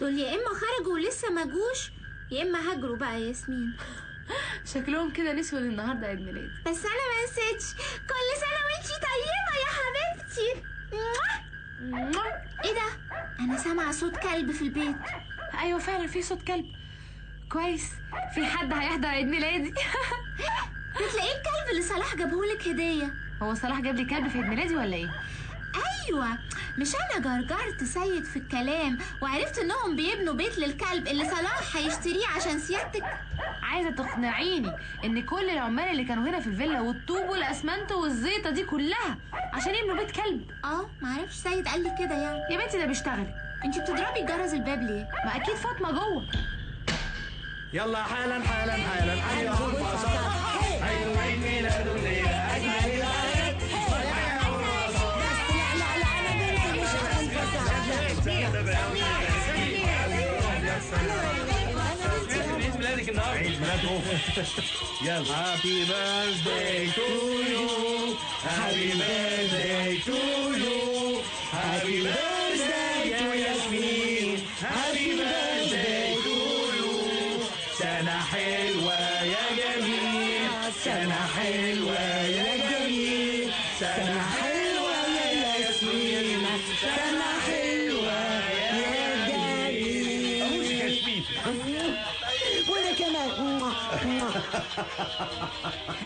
دول يا إما خرجوا ولسه ما جوش يا إما هاجروا بقى يا ياسمين. شكلهم كده نسوا النهارده عيد ميلادي بس أنا ما نسيتش كل سنة وانتي طيبة يا حبيبتي. إيه ده؟ أنا سامعة صوت كلب في البيت. أيوه فعلا في صوت كلب. كويس. في حد هيحضر عيد ميلادي؟ ده تلاقيه الكلب اللي صلاح جابهولك هدية. هو صلاح جاب لي كلب في عيد ميلادي ولا إيه؟ أيوه. مش أنا جرجرت سيد في الكلام وعرفت إنهم بيبنوا بيت للكلب اللي صلاح هيشتريه عشان سيادتك. عايزة تقنعيني إن كل العمال اللي كانوا هنا في الفيلا والطوب والأسمنت والزيطة دي كلها عشان يبنوا بيت كلب؟ آه معرفش سيد قال لي كده يعني. يا بنتي ده بيشتغل. أنتي بتضربي جرس الباب ليه؟ ما أكيد فاطمة جوه. يلا حالا حالا حالا. البصر حلو عيد ميلاد الليلة أجمل عيد ميلادك النهارده عيد ميلاد يلا هابي بيرثداي تو يو هابي بيرثداي تو يو هابي بيرثداي تو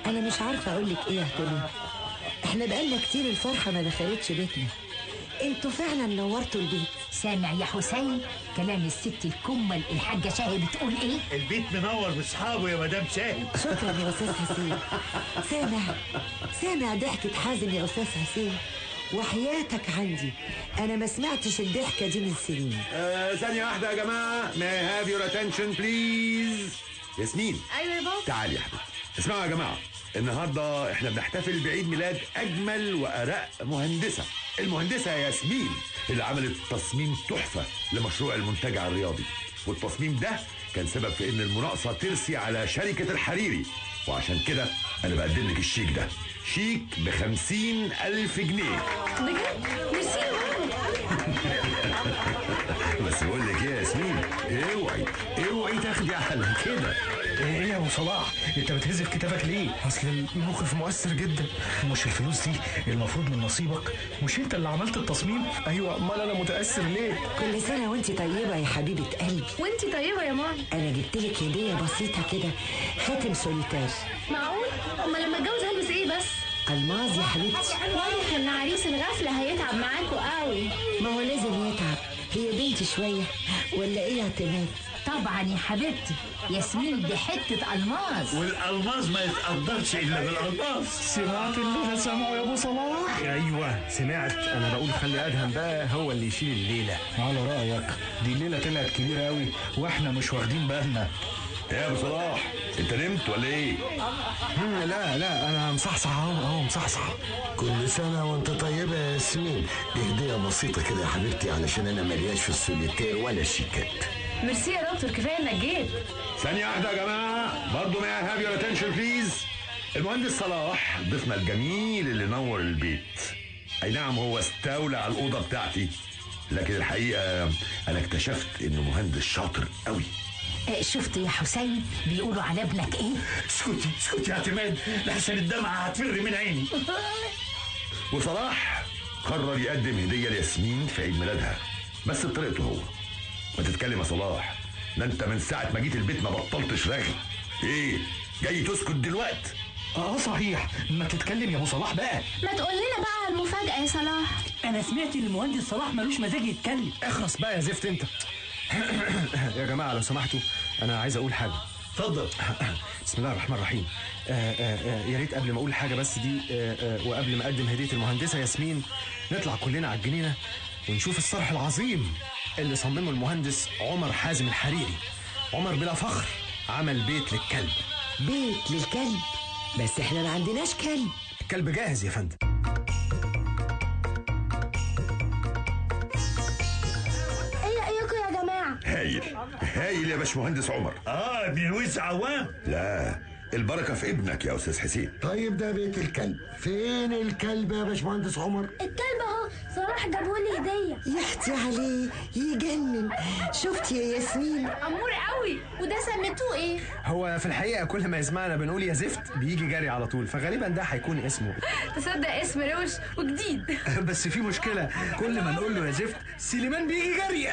أنا مش عارفة أقول لك إيه يا هتلين إحنا بقالنا كتير الفرحة ما دخلتش بيتنا. إنتوا فعلا نورتوا البيت. سامع يا حسين كلام الست الكمل الحاجة شاهي بتقول إيه؟ البيت منور باصحابه يا مدام شاهد شكرا يا أستاذ حسين. سامع سامع ضحكة حازم يا أستاذ حسين. وحياتك عندي. أنا ما سمعتش الضحكة دي من سنين. آه، ثانية واحدة يا جماعة. May I have your attention please? ياسمين أيوه يا بابا. تعالي يا حبيبتي. اسمعوا يا جماعة. النهاردة إحنا بنحتفل بعيد ميلاد أجمل وأرق مهندسة. المهندسة ياسمين اللي عملت تصميم تحفة لمشروع المنتجع الرياضي. والتصميم ده كان سبب في إن المناقصة ترسي على شركة الحريري. وعشان كده أنا بقدم لك الشيك ده. شيك بخمسين ألف جنيه. بجد؟ ميرسي يا بس بقول لك إيه يا ياسمين اوعي اوعي تاخدي على كده. إيه يا ابو صلاح؟ انت بتهز في كتابك ليه؟ اصل الموقف مؤثر جدا. مش الفلوس دي المفروض من نصيبك مش انت اللي عملت التصميم؟ أيوه امال أنا متأثر ليه؟ كل سنة وانت طيبة يا حبيبة قلبي. وانتي طيبة يا ماما. أنا جبت لك هدية بسيطة كده خاتم سوليتار معقول؟ أمال لما أتجوز هلبس إيه بس؟ الماظ يا حبيبتي. واضح إن عريس الغفلة هيتعب معاكوا قوي. ما هو لازم يتعب. هي بنتي شوية ولا إيه يا اعتماد طبعا يا حبيبتي ياسمين دي حتة ألماس. والألماس ما يتقدرش إلا بالألماس. سمعت اللي أنا سامعه يا أبو صلاح؟ أيوه سمعت. أنا بقول خلي أدهم بقى هو اللي يشيل الليلة. على رأيك دي الليلة طلعت كبيرة قوي وإحنا مش واخدين بالنا. إيه يا أبو صلاح أنت نمت ولا إيه؟ مم، لا لا أنا مصحصح أهو أهو مصحصح. كل سنة وأنت طيبة يا ياسمين. دي هدية بسيطة كده يا حبيبتي علشان أنا ملياش في السوليتير ولا الشيكات ميرسي يا دكتور كفاية إنك جيت. ثانية واحدة يا جماعة برضه I have your attention please المهندس صلاح ضيفنا الجميل اللي نور البيت. أي نعم هو استولى على الأوضة بتاعتي. لكن الحقيقة أنا اكتشفت إنه مهندس شاطر قوي شفت يا حسين؟ بيقولوا على ابنك إيه؟ اسكتي اسكتي يا اعتماد. لحسن الدمعة هتفر من عيني. وصلاح قرر يقدم هدية لياسمين في عيد ميلادها. بس بطريقته هو. ما تتكلم يا صلاح. ده انت من ساعة ما جيت البيت ما بطلتش رغي إيه؟ جاي تسكت دلوقتي آه صحيح. ما تتكلم يا أبو صلاح بقى. ما تقول لنا بقى على المفاجأة يا صلاح. أنا سمعت إن المهندس صلاح ملوش مزاج يتكلم. اخرس بقى يا زفت أنت. يا جماعة لو سمحتوا أنا عايز أقول حاجة. اتفضل. بسم الله الرحمن الرحيم. آه آه آه يا ريت قبل ما أقول حاجة بس دي وقبل ما أقدم هدية المهندسة ياسمين نطلع كلنا على الجنينة ونشوف الصرح العظيم اللي صممه المهندس عمر حازم الحريري. عمر بلا فخر عمل بيت للكلب. بيت للكلب؟ بس إحنا ما عندناش كلب. الكلب جاهز يا فندم. هايل هايل يا باشمهندس عمر. آه ابن الوز عوام. لا البركة في ابنك يا أستاذ حسين. طيب ده بيت الكلب. فين الكلب يا باشمهندس عمر؟ الكلب صلاح صلاح جابولي هدية. يا أختي عليه يجنن. شفت يا ياسمين؟ أمور قوي. وده سميتوه إيه؟ هو في الحقيقة كل ما يسمعنا بنقول يا زفت بيجي جري على طول. فغالبا ده هيكون اسمه. تصدق اسم روش وجديد. بس في مشكلة. كل ما نقول له يا زفت سليمان بيجي جري.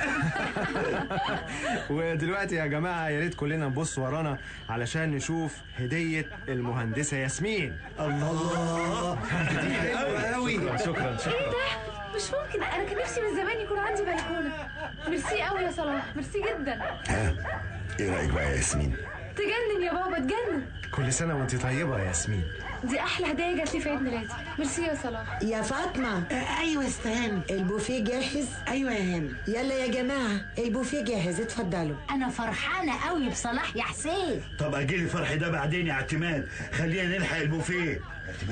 ودلوقتي يا جماعة يا ريت كلنا نبص ورانا علشان نشوف هدية المهندسة ياسمين. الله. جديده قوي قوي. شكرا شكرا. مش ممكن أنا كان نفسي من زمان يكون عندي بلكونة. ميرسي قوي يا صلاح ميرسي جدا. ها إيه رأيك بقى يا ياسمين؟ تجنن يا بابا تجنن. كل سنة وأنت طيبة يا ياسمين. دي أحلى هدية جات لي في عيد ميلادي. ميرسي يا صلاح. يا فاطمة. أيوه يا ست هانم البوفيه جاهز؟ أيوه يا هانم. يلا يا جماعة البوفيه جاهز اتفضلوا. أنا فرحانة قوي بصلاح يا حسين. طب أجيلي الفرح ده بعدين يا اعتماد. خلينا نلحق البوفيه.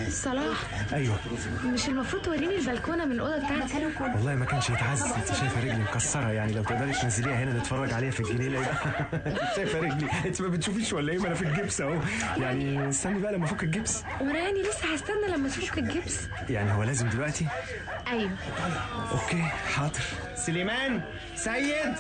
صلاح أيوه. مش المفروض توريني البلكونة من الأوضة بتاعتي والله ما كانش يتعز. انت شايفة رجلي مكسرة يعني. لو تقدري تنزليها هنا نتفرج عليها في الجنينة. انت شايفة رجلي. انت ما بتشوفيش ولا إيه؟ ما أنا في الجبس أهو. يعني استني بقى لما أفك الجبس. وأنا يعني لسه هستنى لما تفك الجبس. يعني هو لازم دلوقتي؟ أيوه. أوكي حاضر. سليمان سيد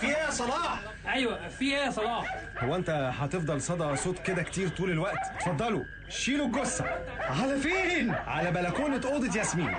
في إيه يا صلاح؟ أيوه في إيه يا صلاح؟ هو أنت هتفضل صدى صوت كده كتير طول الوقت؟ اتفضلوا. شيلوا الجثة. على فين؟ على بلكونة أوضة ياسمين.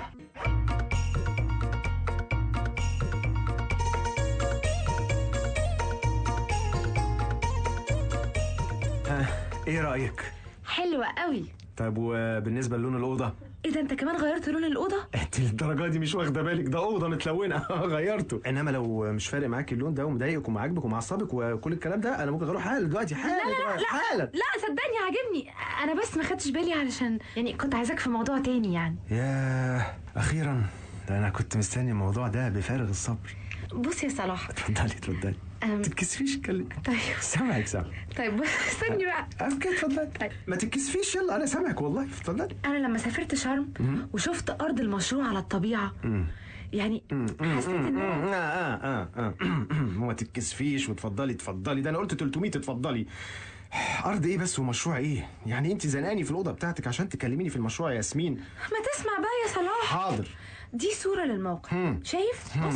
ها إيه رأيك؟ حلوة قوي. طيب وبالنسبة للون الأوضة؟ إيه ده أنت كمان غيرت لون الأوضة؟ أنت للدرجة دي مش واخدة بالك ده أوضة متلونة. غيرته. إنما لو مش فارق معاك اللون ده ومضايقك ومعاجبك ومعصبك وكل الكلام ده أنا ممكن أروح حالا دلوقتي. حالا لا لا دلوقتي، لا حالا. لا صدقني عاجبني. أنا بس ما خدتش بالي علشان يعني كنت عايزاك في موضوع تاني يعني. يا أخيرا. ده أنا كنت مستني الموضوع ده بفارغ الصبر. بص يا صلاح. اتفضلي اتفضلي. ما تتكسفيش اتكلم طيب. سامعك سامعك طيب استني بقى. أوكي اتفضلي. طيب. ما تتكسفيش يلا أنا سامعك والله اتفضلي. أنا لما سافرت شرم وشفت أرض المشروع على الطبيعة. يعني حسيت إن آه آه آه آه. ما تتكسفيش وتفضلي اتفضلي. ده أنا قلت 300 اتفضلي. أرض إيه بس ومشروع إيه؟ يعني أنت زنقاني في الأوضة بتاعتك عشان تكلميني في المشروع يا ياسمين. ما تسمع بقى يا صلاح. حاضر. دي صورة للموقع. مم. شايف؟ بص.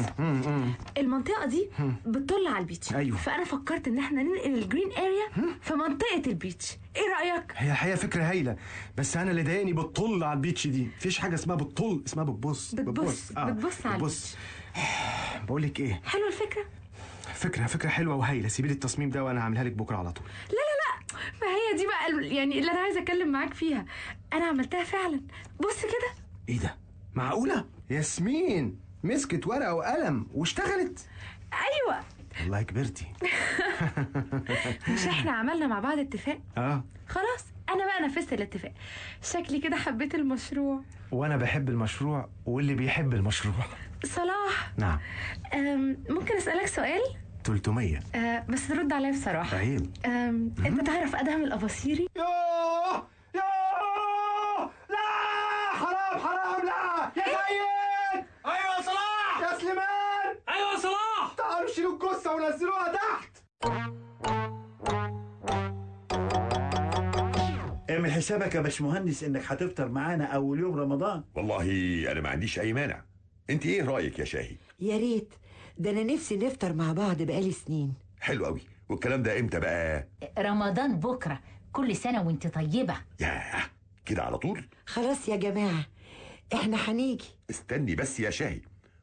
المنطقة دي بتطل على ال beach. أيوه. فأنا فكرت إن إحنا ننقل ال green area في منطقة ال beach. إيه رأيك؟ هي الحقيقة فكرة هايلة. بس أنا اللي ضايقني بتطل على ال beach دي. مفيش حاجة اسمها بتطل اسمها بتبص. بتبص. بتبص. على بتبص. بقول لك إيه. حلوة الفكرة؟ فكرة فكرة حلوة وهايلة. سيبي لي التصميم ده وأنا هعملها لك بكرة على طول. لا لا لا. ما هي دي بقى يعني اللي أنا عايزة أتكلم معاك فيها. أنا عملتها فعلا. بص كده. إيه ده؟ معقولة؟ ياسمين مسكت ورقة وقلم واشتغلت. أيوة. والله كبرتي. مش إحنا عملنا مع بعض اتفاق؟ آه. خلاص أنا بقى نفذت الاتفاق. شكلي كده حبيت المشروع. وأنا بحب المشروع واللي بيحب المشروع. صلاح. نعم. أم، ممكن أسألك سؤال؟ 300 أه بس ترد عليا بصراحة. عيب أنت تعرف أدهم الأباصيري؟ حسابك يا باشمهندس إنك هتفطر معانا أول يوم رمضان. والله أنا ما عنديش أي مانع. أنت إيه رأيك يا شاهي؟ يا ريت. ده أنا نفسي نفطر مع بعض بقالي سنين. حلو قوي والكلام ده إمتى بقى؟ رمضان بكرة. كل سنة وأنت طيبة. ياه. كده على طول؟ خلاص يا جماعة. إحنا هنيجي. استني بس يا شاهي.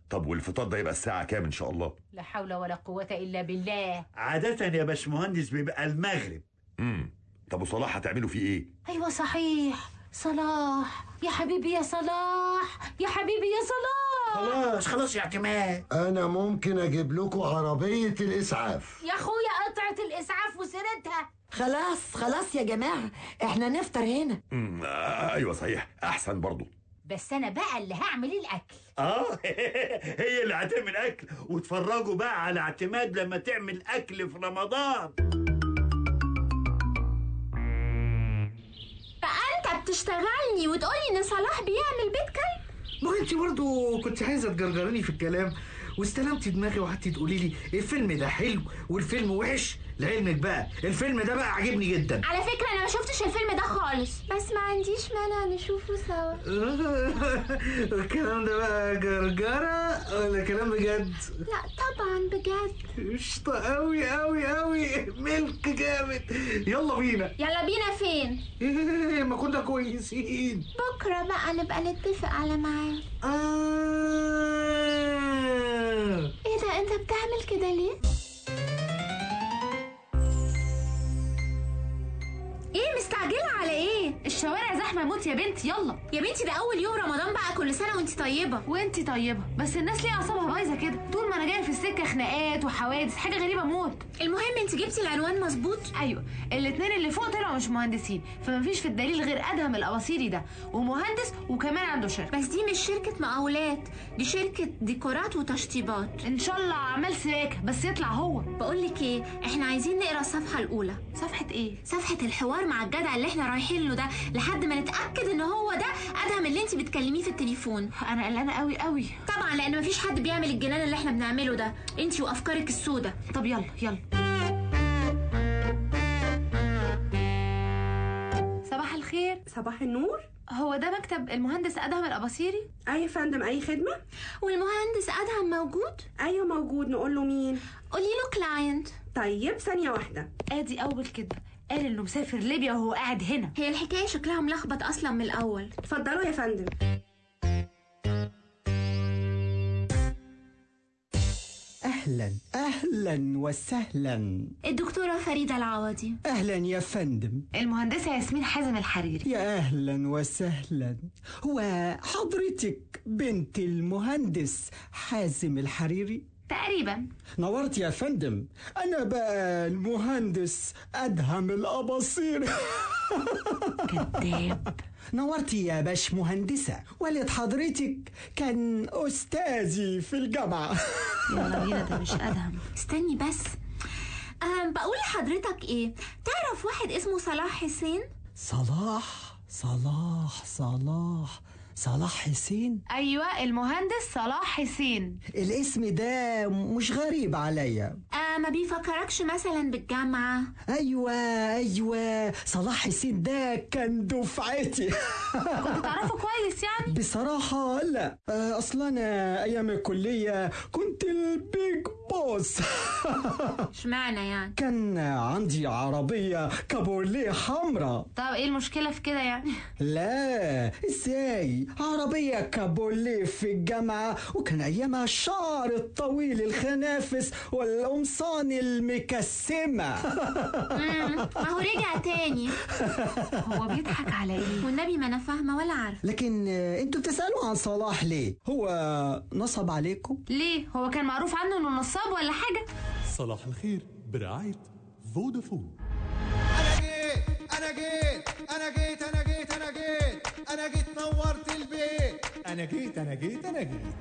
طب والفطار ده يبقى الساعة كام إن شاء الله؟ لا حول ولا قوة إلا بالله. عادة يا باشمهندس بيبقى المغرب. امم طب وصلاح هتعملوا فيه إيه؟ أيوه صحيح. صلاح. يا حبيبي يا صلاح. يا حبيبي يا صلاح. خلاص خلاص يا اعتماد. أنا ممكن أجيب لكم عربية الإسعاف. يا أخويا قطعة الإسعاف وسيرتها خلاص خلاص يا جماعة. إحنا نفطر هنا. امم آه أيوه صحيح. أحسن برضو. بس أنا بقى اللي هعمل الأكل. آه هي اللي هتعمل أكل. وتفرجوا بقى على اعتماد لما تعمل أكل في رمضان. فانت بتشتغلني وتقولي إن صلاح بيعمل بيت كلب؟ ما انت برضه كنت عايزة تجرجرني في الكلام. واستلمت دماغي وقعدتي تقولي لي الفيلم ده حلو والفيلم وحش؟ لعلمك بقى الفيلم ده بقى عاجبني جدا. على فكرة أنا ما شفتش الفيلم ده خالص. بس ما عنديش مانع نشوفه سوا. الكلام ده بقى جرجرة ولا كلام بجد؟ لا طبعا بجد. قشطة قوي قوي قوي ملك جامد. يلا بينا. يلا بينا فين؟ ما كنا كويسين. بكرة بقى نبقى نتفق على ميعاد. آه. انت بتعمل كده ليه؟ إيه مستعجلة على إيه؟ الشوارع زحمة موت يا بنتي. يلا. يا بنتي ده أول يوم رمضان بقى. كل سنة وانت طيبة. وانتي طيبة. بس الناس ليه أعصابها بايظة كده. طول ما أنا جاية في السكة خناقات وحوادث حاجة غريبة موت. المهم انت جبتي العنوان مظبوط؟ أيوه. الاتنين اللي فوق طلعوا مش مهندسين. فمفيش في الدليل غير أدهم الاباصيري ده. ومهندس وكمان عنده شركة. بس دي مش شركة مقاولات. دي شركة ديكورات وتشطيبات. إن شاء الله اعمال سباكه بس يطلع هو. بقولك إيه إحنا عايزين نقرأ الصفحة الأولى. صفحة إيه؟ صفحة الحوار مع الجدع اللي إحنا رايحين له ده. لحد ما نتأكد إن هو ده أدهم اللي انت بتكلميه في التليفون. أنا قلقانه قوي قوي طبعا لأن مفيش حد بيعمل الجنان اللي إحنا بنعمله ده. انت وأفكارك السودة. طب يلا يلا. صباح الخير. صباح النور. هو ده مكتب المهندس أدهم الأباصيري؟ أي فندم أي خدمة. والمهندس أدهم موجود؟ أيوه موجود. نقول له مين؟ قولي له كلاينت طيب ثانية واحدة. آدي أول كده قال إنه مسافر ليبيا وهو قاعد هنا. هي الحكاية شكلها ملخبط أصلا من الأول. اتفضلوا يا فندم. أهلا. أهلا وسهلا. الدكتورة فريدة العوضي. أهلا يا فندم. المهندسة ياسمين حازم الحريري. يا أهلا وسهلا. هو حضرتك بنت المهندس حازم الحريري؟ تقريبا. نورت يا فندم أنا بقى المهندس أدهم الأباصير. كذاب نورتي يا باش مهندسة والد حضرتك كان أستاذي في الجامعة. يلا بينا ده مش أدهم. استني بس. أم بقول لحضرتك إيه؟ تعرف واحد اسمه صلاح حسين؟ صلاح صلاح صلاح. صلاح حسين؟ أيوه المهندس صلاح حسين. الاسم ده مش غريب عليا. آه ما بيفكركش مثلا بالجامعة؟ أيوه أيوه. صلاح حسين ده كان دفعتي. كنت تعرفه كويس يعني؟ بصراحة لا. آه، أصلا أنا أيام الكلية كنت البيج بوس اشمعنى يعني؟ كان عندي عربية كابورليه حمراء. طب إيه المشكلة في كده يعني؟ لا إزاي؟ عربية كابورليه في الجامعة وكان أيامها الشعر الطويل الخنافس والقمصان المكسمة. ما هو رجع تاني. هو بيضحك على إيه؟ والنبي ما أنا فاهمة ولا عارفة. لكن أنتوا بتسألوا عن صلاح ليه؟ هو نصب عليكم؟ ليه؟ هو كان معروف عنه إنه نصاب ولا حاجة؟ صلاح الخير برعاية فودافون. أنا جيت أنا جيت أنا جيت أنا جيت أنا جيت أنا جيت نورت البيت. أنا جيت أنا جيت أنا جيت.